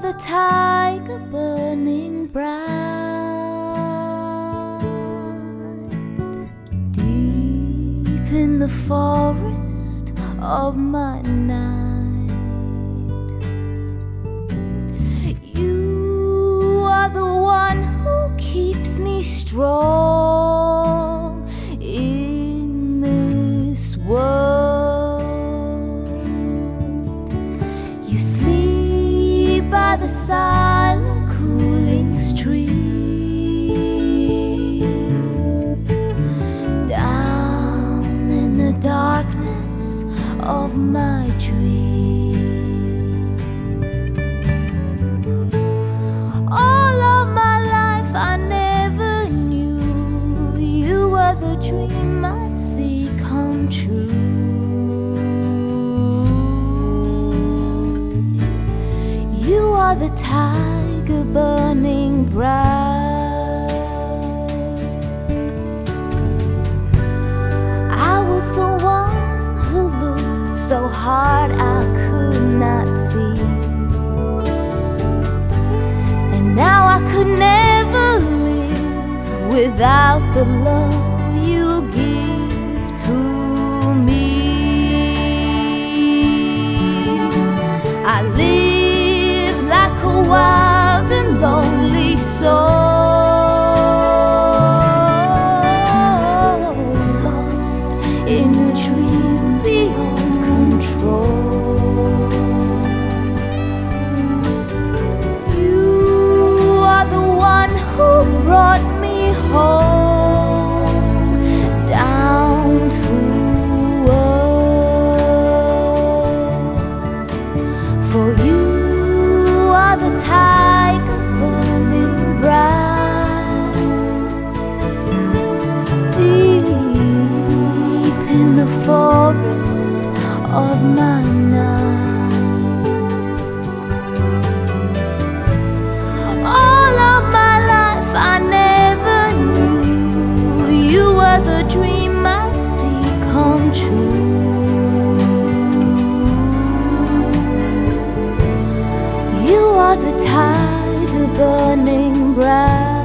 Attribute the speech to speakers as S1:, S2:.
S1: the tiger burning bright deep in the forest of my night. You are the one who keeps me strong the silent, cooling streams down in the darkness of my dreams. All of my life, I never knew you were the dream I'd see come true. The tiger burning bright. I was the one who looked so hard I could not see. And now I could never live without the love you give to me. true. You are the tiger burning bright.